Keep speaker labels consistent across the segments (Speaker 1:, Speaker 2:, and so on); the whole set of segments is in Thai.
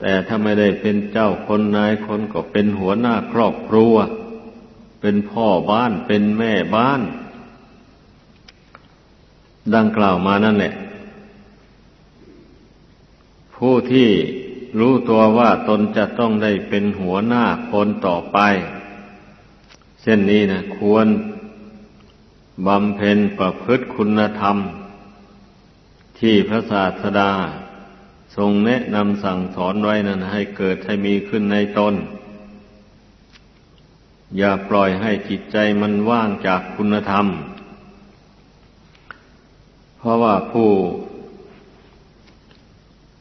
Speaker 1: แต่ถ้าไม่ได้เป็นเจ้าคนนายคนก็เป็นหัวหน้าครอบครัว เป็นพ่อบ้านเป็นแม่บ้าน ดังกล่าวมานั่นแหละ ผู้ที่รู้ตัวว่าตนจะต้องได้เป็นหัวหน้าคนต่อไป เช่นนี้นะควรบำเพ็ญประพฤติคุณธรรม ที่พระศาสดา ทรงแนะนำสั่งสอนไว้นั้นให้เกิดให้มีขึ้นในตน อย่าปล่อยให้จิตใจมันว่างจากคุณธรรม เพราะว่าผู้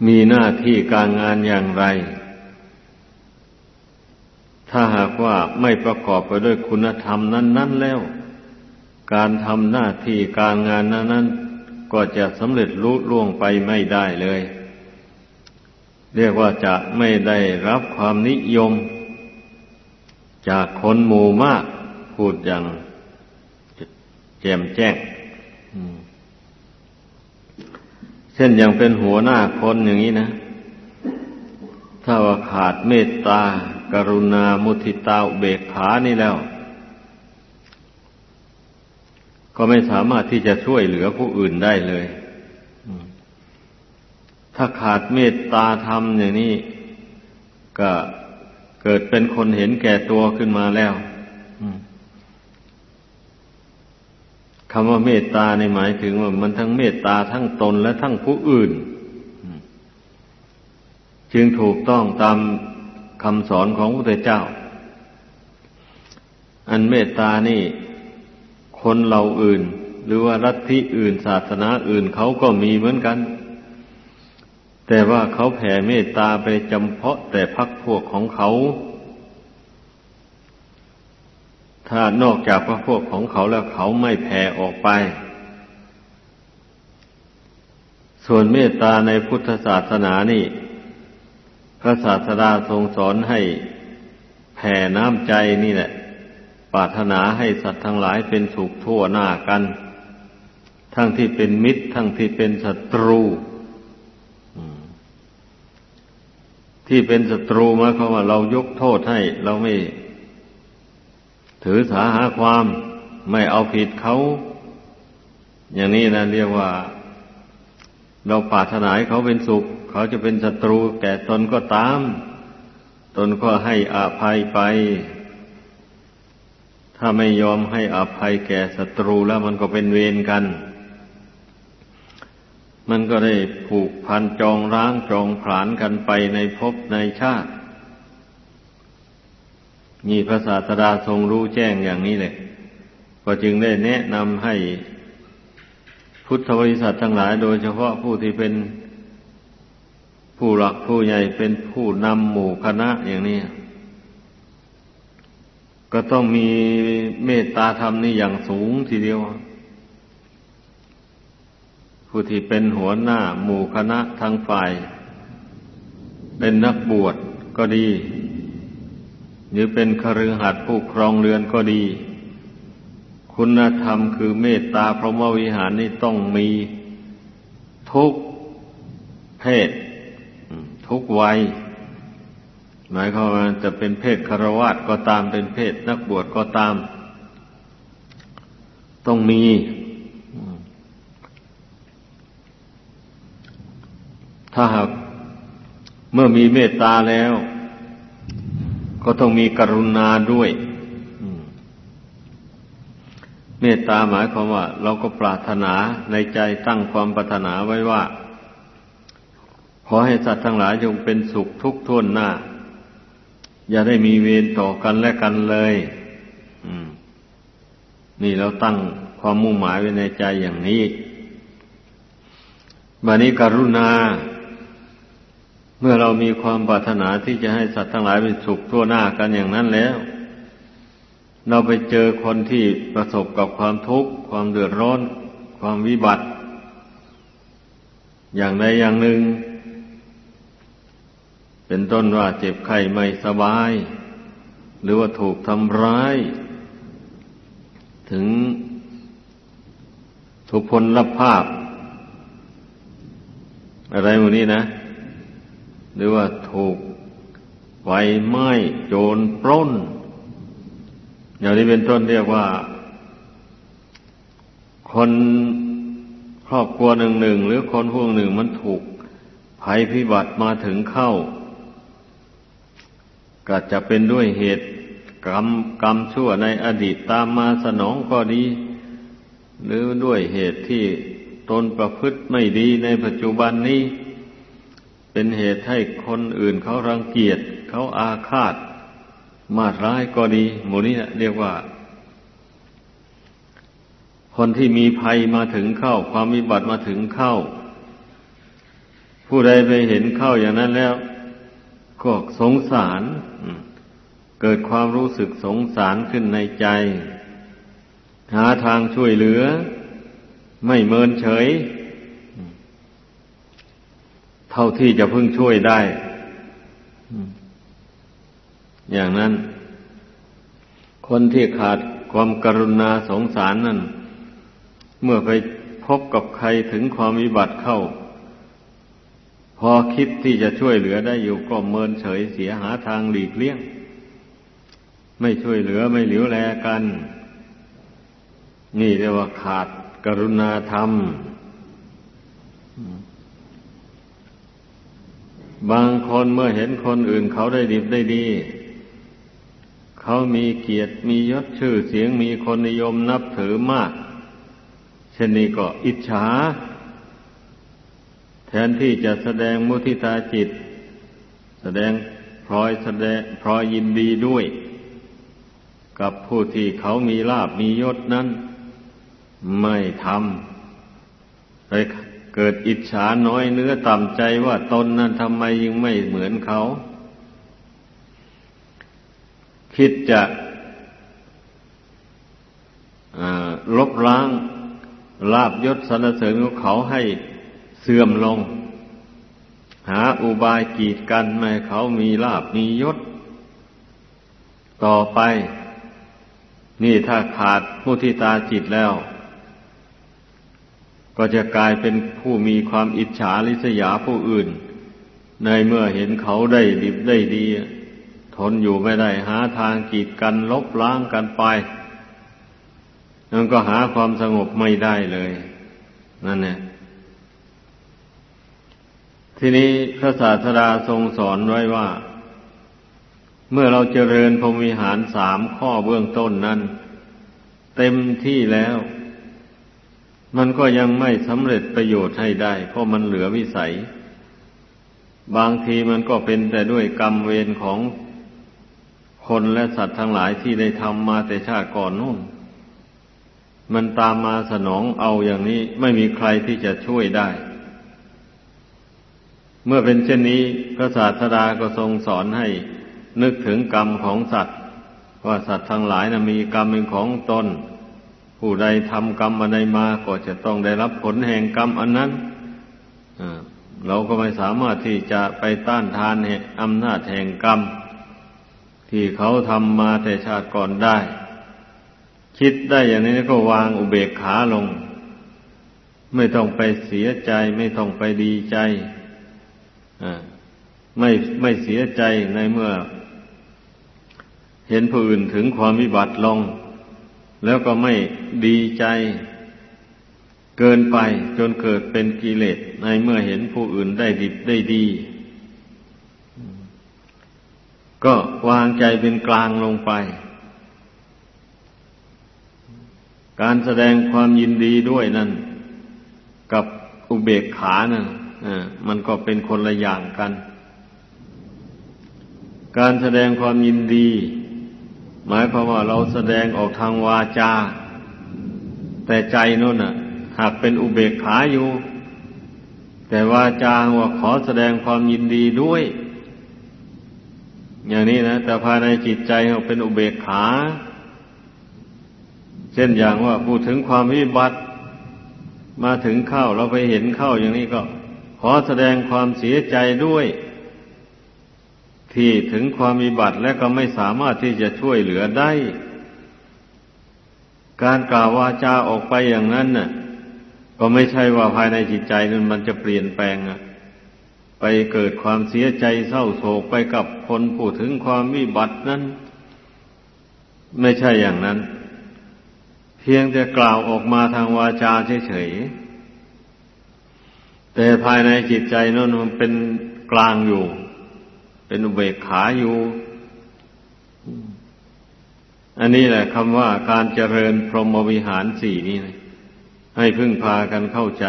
Speaker 1: มีหน้าที่การงานอย่างไร ถ้าหากว่าไม่ประกอบไปด้วยคุณธรรมนั้น ๆ แล้ว การทำหน้าที่การงานนั้น ๆ ก็จะสำเร็จลุล่วงไปไม่ได้เลย เรียกว่าจะไม่ได้รับความนิยม จากคนหมู่มาก พูดอย่างแจ่มแจ้งเช่นอย่างเป็นหัวหน้าคนอย่างนี้นะ ถ้าว่าขาดเมตตา กรุณา มุทิตาเบกขานี่แล้ว ก็ไม่สามารถที่จะช่วยเหลือผู้อื่นได้เลย ถ้าขาดเมตตาธรรมอย่างนี้ ก็เกิดเป็นคนเห็นแก่ตัวขึ้นมาแล้วคำว่าเมตตาในหมายถึงว่ามันทั้งเมตตาทั้งตนและทั้งผู้อื่น จึงถูกต้องตามคำสอนของพระพุทธเจ้า อันเมตตานี่ คนเราอื่น หรือว่ารัฐที่อื่นศาสนาอื่นเขาก็มีเหมือนกัน แต่ว่าเขาแผ่เมตตาไปจำเพาะแต่พักพวกของเขา ถ้านอกจากพระพวกของเขาแล้วเขาไม่แผ่ออกไป ส่วนเมตตาในพุทธศาสนานี่ พระศาสดาทรงสอนให้แผ่น้ำใจนี่แหละ ปรารถนาให้สัตว์ทั้งหลายเป็นสุขทั่วหน้ากัน ทั้งที่เป็นมิตร ทั้งที่เป็นศัตรู ที่เป็นศัตรูมายควาว่าเรายกโทษให้ เราไม่ ถือสาหาความไม่เอาผิดเขา อย่างนี้นะเรียกว่า เราปรารถนาให้เขาเป็นสุข เขาจะเป็นศัตรูแก่ตนก็ตาม ตนก็ให้อภัยไป ถ้าไม่ยอมให้อภัยแก่ศัตรูแล้วมันก็เป็นเวรกัน มันก็ได้ผูกพันจองร้างจองผลานกันไปในภพในชาติมีพระศาสดาทรงรู้แจ้งอย่างนี้เลยก็จึงได้แนะนำให้พุทธบริษัททั้งหลาย โดยเฉพาะผู้ที่เป็นผู้หลักผู้ใหญ่เป็นผู้นำหมู่คณะอย่างนี้ ก็ต้องมีเมตตาธรรมนี่อย่างสูงทีเดียว ผู้ที่เป็นหัวหน้าหมู่คณะทางฝ่าย เป็นนักบวชก็ดี หรือเป็นคฤหัสถ์ผู้ครองเรือนก็ดี คุณธรรมคือเมตตาพรหมวิหารนี่ต้องมีทุกเพศ ทุกวัย หมายความว่าจะเป็นเพศคารวะก็ตามเป็นเพศนักบวชก็ตาม ต้องมี ถ้าหากเมื่อมีเมตตาแล้ว ก็ต้องมีกรุณาด้วยเมตตาหมายความว่า เราก็ปรารถนาในใจตั้งความปรารถนาไว้ว่า ขอให้สัตว์ทั้งหลายจงเป็นสุขทุกท่วนหน้า อย่าได้มีเวรต่อกันและกันเลยนี่เราตั้งความมุ่งหมายไว้ในใจอย่างนี้บันนี้กรุณา เมื่อเรามีความปรารถนาที่จะให้สัตว์ทั้งหลายเป็นสุขทั่วหน้ากันอย่างนั้นแล้ว เราไปเจอคนที่ประสบกับความทุกข์ ความเดือดร้อน ความวิบัติ อย่างใดอย่างหนึ่ง เป็นต้นว่าเจ็บไข้ไม่สบาย หรือว่าถูกทำร้าย ถึงทุกพลภาพ อะไรหมดนี้นะ หรือว่าถูกไฟไหม้โจรปล้น อย่างนี้เป็นต้นเรียกว่า คนครอบครัวหนึ่งหนึ่งหรือคนพวกหนึ่งมันถูกภัยพิบัติมาถึงเข้า ก็จะเป็นด้วยเหตุกรรมกรรมชั่วในอดีตตามมาสนองก็ดี หรือด้วยเหตุที่ตนประพฤติไม่ดีในปัจจุบันนี้ เป็นเหตุให้คนอื่นเขารังเกียจเขาอาฆาต มาร้ายก็ดี หมู่นี้เรียกว่า คนที่มีภัยมาถึงเข้า ความวิบัติมาถึงเข้า ผู้ใดไปเห็นเข้าอย่างนั้นแล้ว ก็สงสาร เกิดความรู้สึกสงสารขึ้นในใจ หาทางช่วยเหลือ ไม่เมินเฉย ท่าที่จะพึ่งช่วยได้ อย่างนั้น คนที่ขาดความกรุณาสงสารนั่น เมื่อไปพบกับใครถึงความวิบัติเข้า พอคิดที่จะช่วยเหลือได้อยู่ก็เมินเฉยเสียหาทางหลีกเลี่ยง ไม่ช่วยเหลือไม่เหลียวแลกัน นี่เรียกว่าขาดกรุณาธรรม บางคนเมื่อเห็นคนอื่นเขาได้ดีได้ดี เขามีเกียรติมียศชื่อเสียงมีคนนิยมนับถือมาก เช่นนี้ก็อิจฉา แทนที่จะแสดงมุทิตาจิต แสดงพลอยแสดงพลอยยินดีด้วย กับผู้ที่เขามีลาบมียศนั้น ไม่ทำเลย เกิดอิจฉาน้อยเนื้อต่ำใจว่าตนนั้นทำไมยังไม่เหมือนเขา คิดจะลบล้างลาบยศสรรเสริญของเขาให้เสื่อมลง หาอุบายกีดกันไม่เขามีลาบมียศ ต่อไป นี่ถ้าขาดผู้ที่ตาจิตแล้ว ก็จะกลายเป็นผู้มีความอิจฉาริษยาผู้อื่น ในเมื่อเห็นเขาได้ดิบได้ดี ทนอยู่ไม่ได้หาทางกีดกันลบล้างกันไปนั่นก็หาความสงบไม่ได้เลย นั่นเนี่ยทีนี้พระศาสดาทรงสอนไว้ว่า เมื่อเราเจริญพรหมิหารสามข้อเบื้องต้นนั้น เต็มที่แล้ว มันก็ยังไม่สำเร็จประโยชน์ให้ได้ เพราะมันเหลือวิสัย บางทีมันก็เป็นแต่ด้วยกรรมเวรของคนและสัตว์ทั้งหลายที่ได้ทำมาแต่ชาติก่อนนู่น มันตามมาสนองเอาอย่างนี้ไม่มีใครที่จะช่วยได้ เมื่อเป็นเช่นนี้พระศาสดาก็ทรงสอนให้นึกถึงกรรมของสัตว์ ว่าสัตว์ทั้งหลายนะมีกรรมเป็นของตน ผู้ใดทำกรรมอะไรมาก็จะต้องได้รับผลแห่งกรรมอันนั้นเราก็ไม่สามารถที่จะไปต้านทานอำนาจแห่งกรรม ที่เขาทำมาแต่ชาติก่อนได้ คิดได้อย่างนี้ก็วางอุเบกขาลง ไม่ต้องไปเสียใจ ไม่ต้องไปดีใจไม่ไม่เสียใจในเมื่อ เห็นผู้อื่นถึงความวิบัติลง แล้วก็ไม่ดีใจเกินไปจนเกิดเป็นกิเลสในเมื่อเห็นผู้อื่นได้ดิบได้ดี ก็วางใจเป็นกลางลงไป การแสดงความยินดีด้วยนั่นกับอุเบกขานะ่ะมันก็เป็นคนละอย่างกัน การแสดงความยินดี หมายความว่าเราแสดงออกทางวาจา แต่ใจนั่นน่ะ หากเป็นอุเบกขาอยู่ แต่วาจาว่าขอแสดงความยินดีด้วย อย่างนี้นะแต่ภายในจิตใจเราเป็นอุเบกขา เช่นอย่างว่าพูดถึงความวิบัติ มาถึงเข้าเราไปเห็นเข้าอย่างนี้ก็ ขอแสดงความเสียใจด้วย ที่ถึงความวิบัติและก็ไม่สามารถที่จะช่วยเหลือได้ การกล่าววาจาออกไปอย่างนั้นน่ะ ก็ไม่ใช่ว่าภายในจิตใจนั้นมันจะเปลี่ยนแปลงอะไปเกิดความเสียใจเศร้าโศกไปกับคนพูดถึงความวิบัตินั้น ไม่ใช่อย่างนั้น เพียงแต่กล่าวออกมาทางวาจาเฉยๆแต่ภายในจิตใจนั่นมันเป็นกลางอยู่ เป็นอุเบกขาอยู่ อันนี้แหละคำว่าการเจริญพรหมวิหารสี่นี่นะให้พึ่งพากันเข้าใจ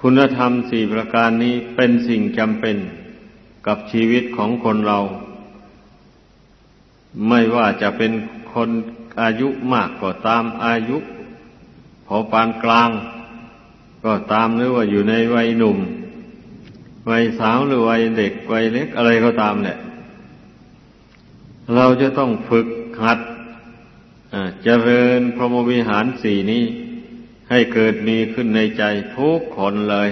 Speaker 1: คุณธรรมสี่ประการนี้เป็นสิ่งจำเป็นกับชีวิตของคนเรา ไม่ว่าจะเป็นคนอายุมากก็ตามอายุพอปานกลาง ก็ตามหรือว่าอยู่ในวัยหนุ่ม วัยสาวหรือวัยเด็กวัยเล็กอะไรก็ตามแหละเราจะต้องฝึกหัดเจริญพรหมวิหารสี่นี้ ให้เกิดมีขึ้นในใจทุกคนเลย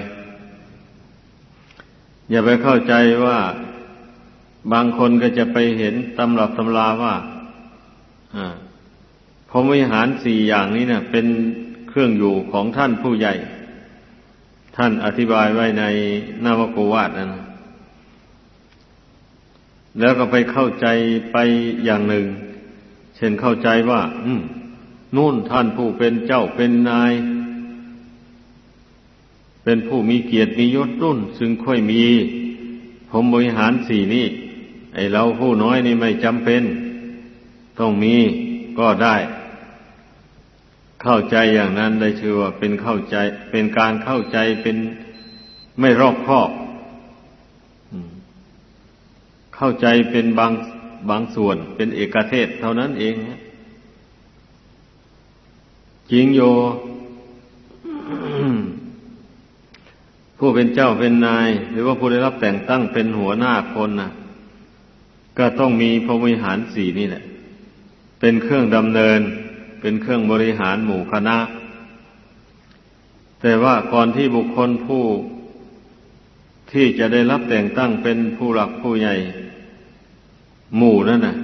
Speaker 1: อย่าไปเข้าใจว่าบางคนก็จะไปเห็นตำรับตำราว่าพรหมวิหารสี่อย่างนี้เนะ่ยเป็นเครื่องอยู่ของท่านผู้ใหญ่ ท่านอธิบายไว้ในนาวโกวาดนั้น แล้วก็ไปเข้าใจไปอย่างหนึ่ง เช่นเข้าใจว่า อืมนู่นท่านผู้เป็นเจ้าเป็นนาย เป็นผู้มีเกียรติมียศนุ่น ซึ่งค่อยมี ผมบริหารสี่นี่ไอเราผู้น้อยนี่ไม่จำเป็น ต้องมีก็ได้ เข้าใจอย่างนั้นได้ชื่อว่าเป็นเข้าใจ เป็นการเข้าใจเป็นไม่รอบคอบเข้าใจเป็นบางบางส่วนเป็นเอกเทศเท่านั้นเองจริงโย ผู้เป็นเจ้าเป็นนาย หรือว่าผู้ได้รับแต่งตั้งเป็นหัวหน้าคนนะก็ต้องมีพระวิหารสี่นี่แหละ เป็นเครื่องดำเนิน เป็นเครื่องบริหารหมู่คณะ แต่ว่าก่อนที่บุคคลผู้ที่จะได้รับแต่งตั้งเป็นผู้หลักผู้ใหญ่ หมู่นั่นน่ะ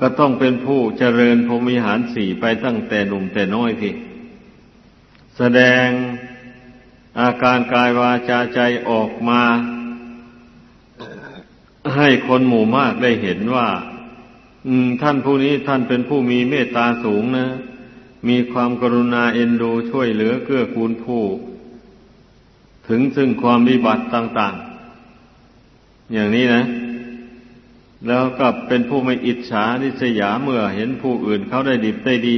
Speaker 1: ก็ต้องเป็นผู้เจริญพรมิหารสี่ไปตั้งแต่หนุ่มแต่น้อยพี่แสดงอาการกายวาจาใจออกมา ให้คนหมู่มากได้เห็นว่า ท่านผู้นี้ท่านเป็นผู้มีเมตตาสูงนะ มีความกรุณาเอ็นดูช่วยเหลือเกื้อกูลผู้ ถึงซึ่งความวิบัติต่าง ๆ อย่างนี้นะ แล้วก็เป็นผู้ไม่อิจฉานิสยาเมื่อเห็นผู้อื่นเขาได้ดีได้ดี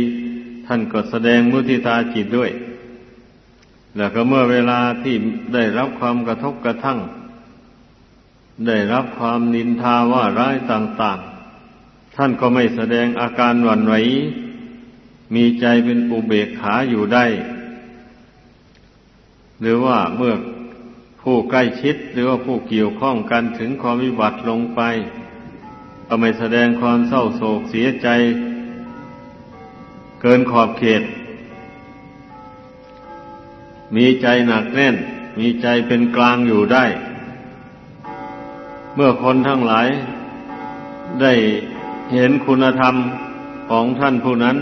Speaker 1: ท่านก็แสดงมุทิตาจิตด้วย แล้วก็เมื่อเวลาที่ได้รับความกระทบกระทั่ง ได้รับความนินทาว่าร้ายต่าง ๆ ท่านก็ไม่แสดงอาการหวั่นไหว มีใจเป็นอุเบกขาอยู่ได้ หรือว่าเมื่อผู้ใกล้ชิด หรือว่าผู้เกี่ยวข้องกันถึงความวิบัติลงไป ก็ไม่แสดงความเศร้าโศกเสียใจ เกินขอบเขต มีใจหนักแน่น มีใจเป็นกลางอยู่ได้ เมื่อคนทั้งหลายได้ เห็นคุณธรรมของท่านผู้นั้น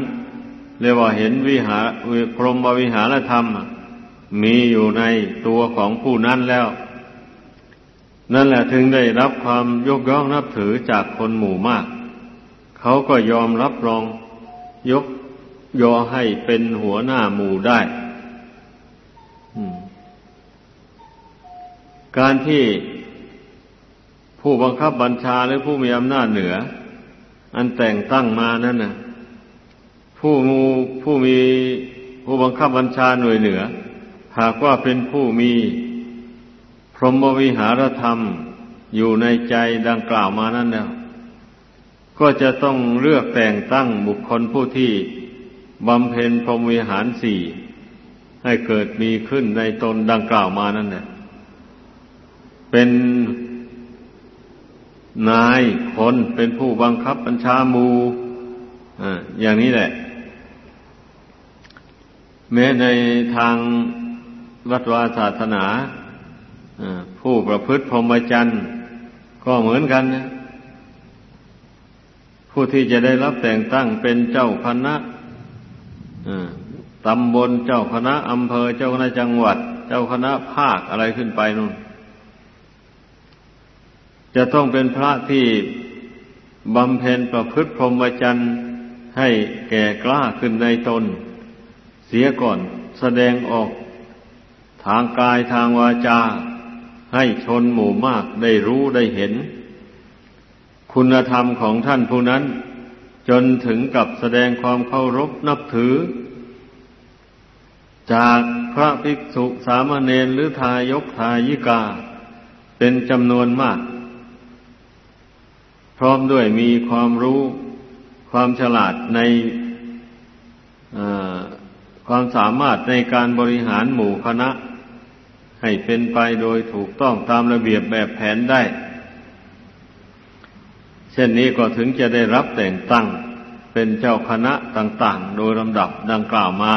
Speaker 1: เรียกว่าเห็นวิหารพรหมวิหารธรรม มีอยู่ในตัวของผู้นั้นแล้ว นั่นแหละถึงได้รับความยกย่องนับถือจากคนหมู่มาก เขาก็ยอมรับรองยกยอให้เป็นหัวหน้าหมู่ได้การที่ผู้บังคับบัญชาหรือผู้มีอำนาจเหนือ อันแต่งตั้งมานั่นน่ะผู้มูผู้มีผู้บังคับบัญชาหน่วยเหนือ หากว่าเป็นผู้มีพรหมวิหารธรรมอยู่ในใจดังกล่าวมานั้นแล้วก็จะต้องเลือกแต่งตั้งบุคคลผู้ที่บำเพ็ญพรหมวิหารสี่ให้เกิดมีขึ้นในตนดังกล่าวมานั่นแหละเป็น นายคนเป็นผู้บังคับบัญชามูอ่อย่างนี้แหละ แม้ในทางวัดวาศาสนาผู้ประพฤติพรหมจรรย์ก็เหมือนกันนะผู้ที่จะได้รับแต่งตั้งเป็นเจ้าคณะตำบลเจ้าคณะอำเภอเจ้าคณะจังหวัด เจ้าคณะภาคอะไรขึ้นไปนู่น จะต้องเป็นพระที่บำเพ็ญประพฤติพรหมจรรย์ให้แก่กล้าขึ้นในตน เสียก่อนแสดงออกทางกายทางวาจา ให้ชนหมู่มากได้รู้ได้เห็น คุณธรรมของท่านผู้นั้น จนถึงกับแสดงความเคารพนับถือ จากพระภิกษุสามเณรหรือทายกทายิกา เป็นจำนวนมาก พร้อมด้วยมีความรู้ความฉลาดในความสามารถในการบริหารหมู่คณะ ให้เป็นไปโดยถูกต้องตามระเบียบแบบแผนได้ เช่นนี้ก็ถึงจะได้รับแต่งตั้งเป็นเจ้าคณะต่าง ๆ โดยลำดับดังกล่าวมา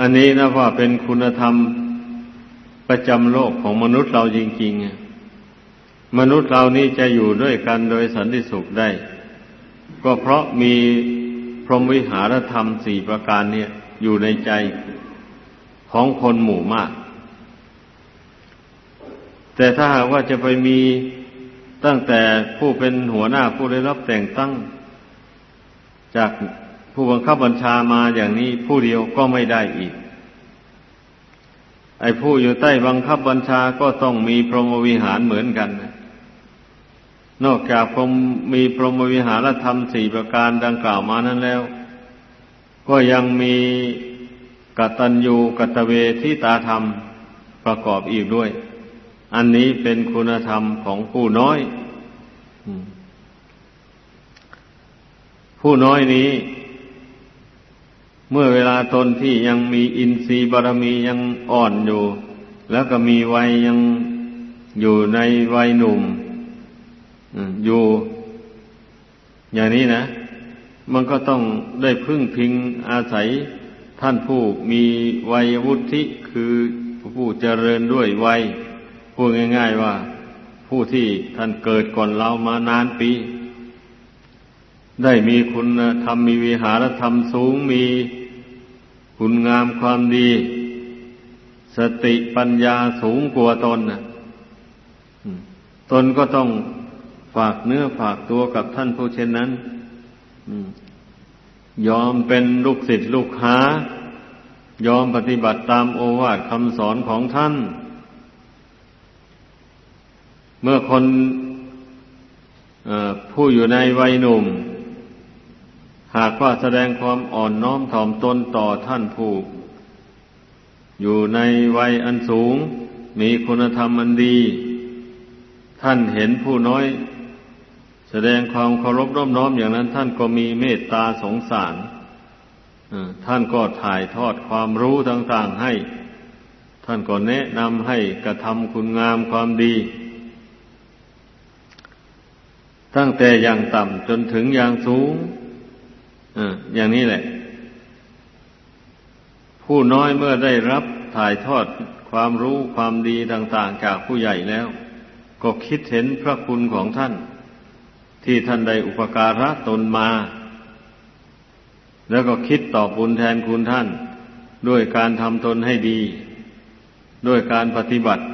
Speaker 1: อันนี้นะว่าเป็นคุณธรรมประจำโลกของมนุษย์เราจริง ๆ มนุษย์เรานี่จะอยู่ด้วยกันโดยสันติสุขได้ ก็เพราะมีพรหมวิหารธรรมสี่ประการเนี่ยอยู่ในใจของคนหมู่มาก แต่ถ้าหากว่าจะไปมีตั้งแต่ผู้เป็นหัวหน้าผู้ได้รับแต่งตั้ง จากผู้บังคับบัญชามาอย่างนี้ผู้เดียวก็ไม่ได้อีก ไอ้ผู้อยู่ใต้บังคับบัญชาก็ต้องมีพรหมวิหารเหมือนกันนะ นอกจากพรมมีพรหมวิหารธรรมสี่ประการดังกล่าวมานั้นแล้ว ก็ยังมีกตัญญูกตเวทิตาธรรมประกอบอีกด้วย อันนี้เป็นคุณธรรมของผู้น้อย ผู้น้อยนี้ เมื่อเวลาตนที่ยังมีอินทรีย์บารมียังอ่อนอยู่ แล้วก็มีวัยยังอยู่ในวัยหนุ่ม อยู่อย่างนี้นะ มันก็ต้องได้พึ่งพิงอาศัยท่านผู้มีวัยวุฒิคือผู้เจริญด้วยวัยพูดง่ายๆว่า ผู้ที่ท่านเกิดก่อนเรามานานปี ได้มีคุณธรรมมีวิหารธรรมสูงมีคุณงามความดี สติปัญญาสูงกว่าตนนะตนก็ต้องากเนื้อฝากตัวกับท่านผู้เช่นนั้นยอมเป็นลูกศิษย์ลูกหายอมปฏิบัติตามโอวาทคำสอนของท่าน เมื่อคนผู้อยู่ในวัยหนุ่ม หากว่าแสดงความอ่อนน้อมถ่อมตนต่อท่านผู้ อยู่ในวัยอันสูง มีคุณธรรมอันดี ท่านเห็นผู้น้อย แสดงความเคารพร่มน้อมอย่างนั้น ท่านก็มีเมตตาสงสารท่านก็ถ่ายทอดความรู้ต่างๆให้ ท่านก็แนะนำให้กระทำคุณงามความดี ตั้งแต่อย่างต่ำจนถึงอย่างสูงอย่างนี้แหละ ผู้น้อยเมื่อได้รับถ่ายทอดความรู้ความดีต่าง ๆ จากผู้ใหญ่แล้ว ก็คิดเห็นพระคุณของท่าน ที่ท่านได้อุปการะตนมา แล้วก็คิดตอบบุญแทนคุณท่าน ด้วยการทำตนให้ดี ด้วยการปฏิบัติ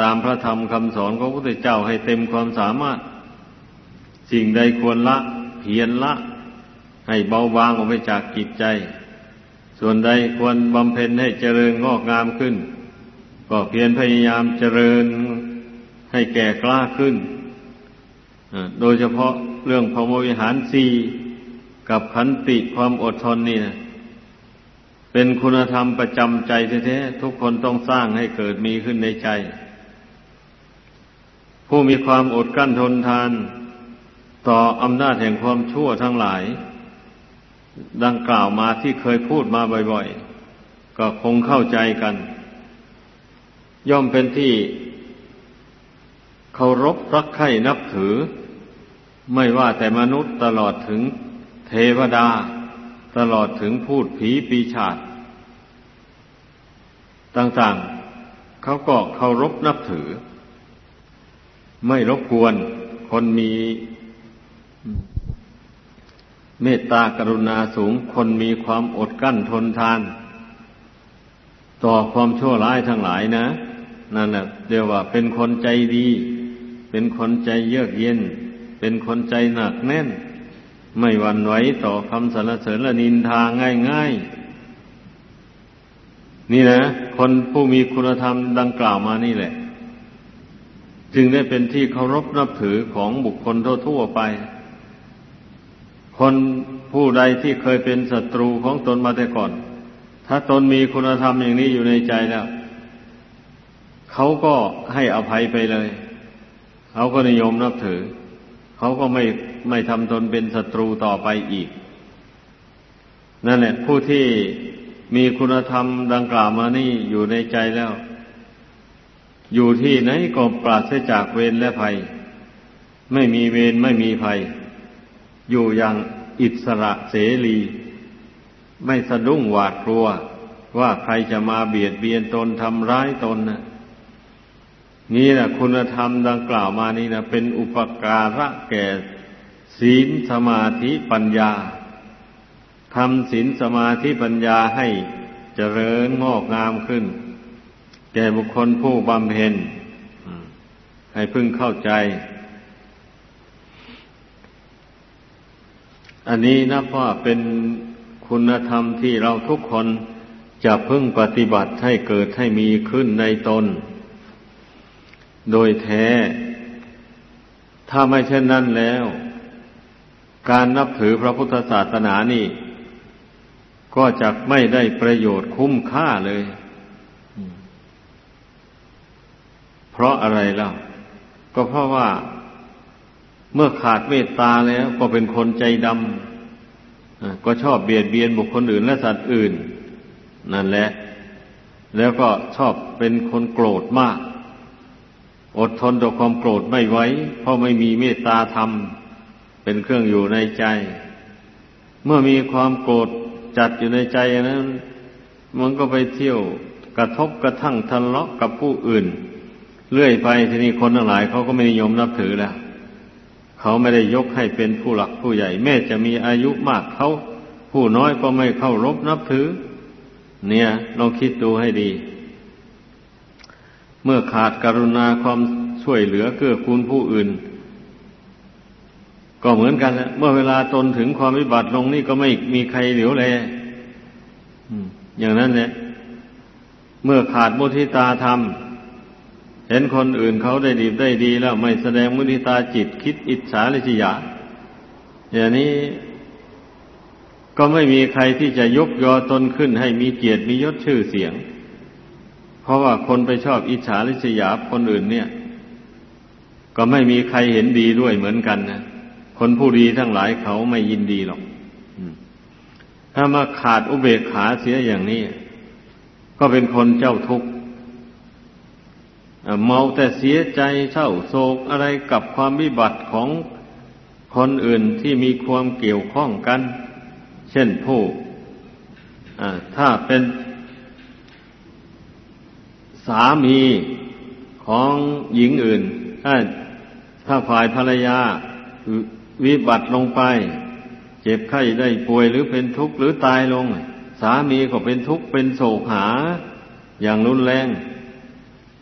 Speaker 1: ตามพระธรรมคำสอนของพระพุทธเจ้าให้เต็มความสามารถ สิ่งใดควรละ เพียรละ ให้เบาบางออกไปจากจิตใจ ส่วนใดควรบำเพ็ญให้เจริญงอกงามขึ้น ก็เพียรพยายามเจริญให้แก่กล้าขึ้น โดยเฉพาะเรื่องพรหมวิหารสี่กับขันติความอดทนนี่นะเป็นคุณธรรมประจำใจแท้ๆทุกคนต้องสร้างให้เกิดมีขึ้นในใจ ผู้มีความอดกั้นทนทาน ต่ออำนาจแห่งความชั่วทั้งหลาย ดังกล่าวมาที่เคยพูดมาบ่อยๆ ก็คงเข้าใจกัน ย่อมเป็นที่ เคารพรักใคร่นับถือ ไม่ว่าแต่มนุษย์ตลอดถึงเทวดา ตลอดถึงพูดผีปีชาจต่างๆ เขาก็เคารพนับถือ ไม่รบกวนคนมีเมตตากรุณาสูงคนมีความอดกั้นทนทาน ต่อความชั่วร้ายทั้งหลายนะ นั่นแหละเรียกว่าเป็นคนใจดี เป็นคนใจเยือกเย็น เป็นคนใจหนักแน่น ไม่หวั่นไหวต่อคำสรรเสริญและนินทาง่ายๆ นี่นะ คนผู้มีคุณธรรมดังกล่าวมานี่แหละ จึงได้เป็นที่เคารพนับถือของบุคคลทั่วๆไป คนผู้ใดที่เคยเป็นศัตรูของตนมาแต่ก่อน ถ้าตนมีคุณธรรมอย่างนี้อยู่ในใจแล้ว เขาก็ให้อภัยไปเลย เขาก็นิยมนับถือ เขาก็ไม่ไม่ทำตนเป็นศัตรูต่อไปอีก นั่นแหละ ผู้ที่มีคุณธรรมดังกล่าวมานี่อยู่ในใจแล้ว อยู่ที่ไหนก็ปราศจากเวรและภัย ไม่มีเวรไม่มีภัย อยู่อย่างอิสระเสรี ไม่สะดุ้งหวาดกลัว ว่าใครจะมาเบียดเบียนตนทำร้ายตนนะ นี่แหละคุณธรรมดังกล่าวมานี่นะเป็นอุปการะแก่ศีลสมาธิปัญญาทำศีลสมาธิปัญญาให้เจริญงอกงามขึ้น แก่บุคคลผู้บำเพ็ญให้พึงเข้าใจ อันนี้นับว่าเป็นคุณธรรมที่เราทุกคนจะพึ่งปฏิบัติให้เกิดให้มีขึ้นในตน โดยแท้ ถ้าไม่เช่นนั้นแล้ว การนับถือพระพุทธศาสนานี่ ก็จะไม่ได้ประโยชน์คุ้มค่าเลย เพราะอะไรเล่าก็เพราะว่าเมื่อขาดเมตตาแล้ว ก็เป็นคนใจดำก็ชอบเบียดเบียนบุคคลอื่นและสัตว์อื่น นั่นแหละ แล้วก็ชอบเป็นคนโกรธมาก อดทนต่อความโกรธไม่ไหวเพราะไม่มีเมตตาธรรม เป็นเครื่องอยู่ในใจ เมื่อมีความโกรธจัดอยู่ในใจนั้น มันก็ไปเที่ยวกระทบกระทั่งทะเลาะกับผู้อื่น เรื่อยไปทีนี้คนทั้งหลายเขาก็ไม่นิยมนับถือแล้วเขาไม่ได้ยกให้เป็นผู้หลักผู้ใหญ่ แม้จะมีอายุมากเขาผู้น้อยก็ไม่เข้ารบนับถือ เนี่ยลองคิดดูให้ดี เมื่อขาดกรุณาความช่วยเหลือเกื้อกูลผู้อื่น ก็เหมือนกันแหละเมื่อเวลาตนถึงความวิบัติลงนี่ก็ไม่มีใครเหลียวแลอย่างนั้นเนี่ยเมื่อขาดมุทิตาธรรม เห็นคนอื่นเขาได้ดีได้ดีแล้วไม่แสดงมุทิตาจิตคิดอิจฉาลิษยา อย่างนี้ก็ไม่มีใครที่จะยกยอตนขึ้นให้มีเกียรติมียศชื่อเสียง เพราะว่าคนไปชอบอิจฉาลิษยาคนอื่นเนี่ย ก็ไม่มีใครเห็นดีด้วยเหมือนกันนะคนผู้ดีทั้งหลายเขาไม่ยินดีหรอกถ้ามาขาดอุเบกขาเสียอย่างนี้ ก็เป็นคนเจ้าทุกข์เมาแต่เสียใจเศร้าโศกอะไรกับความวิบัติของคนอื่นที่มีความเกี่ยวข้องกัน เช่นผู้ถ้าเป็น สามีของหญิงอื่น ถ้าถ้าฝ่ายภรรยาวิบัติลงไป เจ็บไข้ได้ป่วยหรือเป็นทุกข์หรือตายลง สามีก็เป็นทุกข์เป็นโศกหา อย่างรุนแรง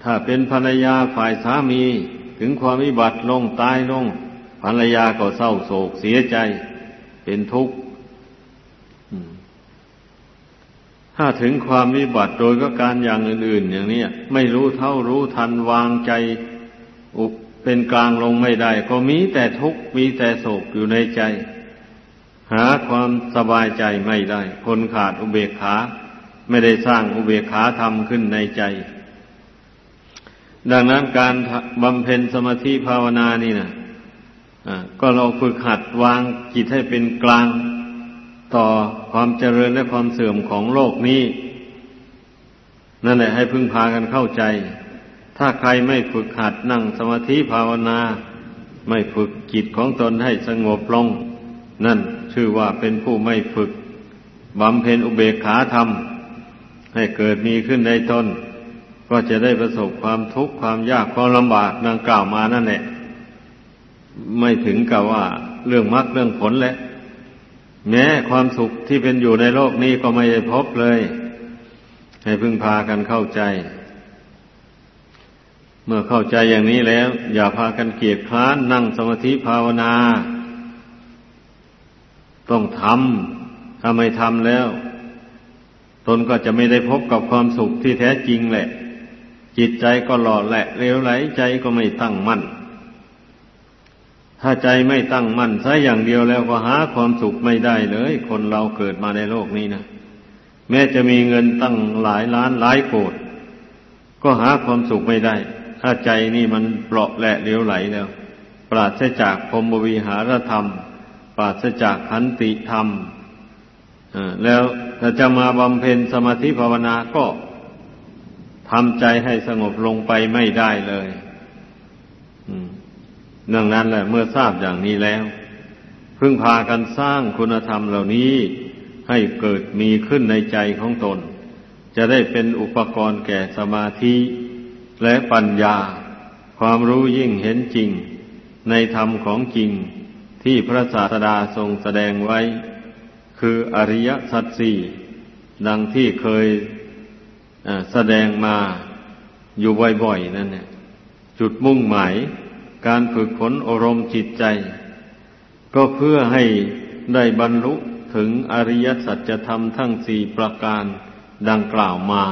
Speaker 1: ถ้าเป็นภรรยาฝ่ายสามีถึงความวิบัติลงตายลง ภรรยาก็เศร้าโศกเสียใจ เป็นทุกข์ ถ้าถึงความวิบัติโดยก็การอย่างอื่น ๆ อย่างนี้ไม่รู้เท่ารู้ทันวางใจอุเป็นกลางลงไม่ได้ ก็มีแต่ทุกข์มีแต่โศกอยู่ในใจ หาความสบายใจไม่ได้ คนขาดอุเบกขา ไม่ได้สร้างอุเบกขาธรรมขึ้นในใจ ดังนั้นการบำเพ็ญสมาธิภาวนานี่นะก็เราฝึกหัดวางจิตให้เป็นกลาง ต่อความเจริญและความเสื่อมของโลกนี้ นั่นแหละให้พึ่งพากันเข้าใจ ถ้าใครไม่ฝึกหัดนั่งสมาธิภาวนา ไม่ฝึกจิตของตนให้สงบลง นั่นชื่อว่าเป็นผู้ไม่ฝึกบำเพ็ญอุเบกขาธรรม ให้เกิดมีขึ้นในตน ก็จะได้ประสบความทุกข์ความยากความลำบากดังกล่าวมานั่นแหละไม่ถึงกับว่าเรื่องมรรคเรื่องผลแหละ แม้ความสุขที่เป็นอยู่ในโลกนี้ก็ไม่ได้พบเลย ให้พึ่งพากันเข้าใจ เมื่อเข้าใจอย่างนี้แล้ว อย่าพากันเกียจคร้านนั่งสมาธิภาวนา ต้องทำถ้าไม่ทำแล้ว ตนก็จะไม่ได้พบกับความสุขที่แท้จริงแหละ จิตใจก็หล่อแหละเลี้ยวไหลใจก็ไม่ตั้งมั่น ถ้าใจไม่ตั้งมั่นซะอย่างเดียวแล้วก็หาความสุขไม่ได้เลย คนเราเกิดมาในโลกนี้นะแม้จะมีเงินตั้งหลายล้านหลายโกดก็หาความสุขไม่ได้ ถ้าใจนี่มันเปราะแหละเลี้ยวไหลแล้ว ปราศจากพรมวิหารธรรม ปราศจากขันติธรรมแล้วถ้าจะมาบำเพ็ญสมาธิภาวนาก็ทำใจให้สงบลงไปไม่ได้เลย ดังนั้นแหละเมื่อทราบอย่างนี้แล้ว พึ่งพากันสร้างคุณธรรมเหล่านี้ให้เกิดมีขึ้นในใจของตน จะได้เป็นอุปกรณ์แก่สมาธิและปัญญา ความรู้ยิ่งเห็นจริง ในธรรมของจริงที่พระศาสดาทรงแสดงไว้ คืออริยสัจสี่ดังที่เคยแสดงมาอยู่บ่อยๆนั่นเนี่ยจุดมุ่งหมาย การฝึกฝนอารมณ์จิตใจ ก็เพื่อให้ได้บรรลุถึงอริยสัจธรรมทั้งสี่ประการดังกล่าวมา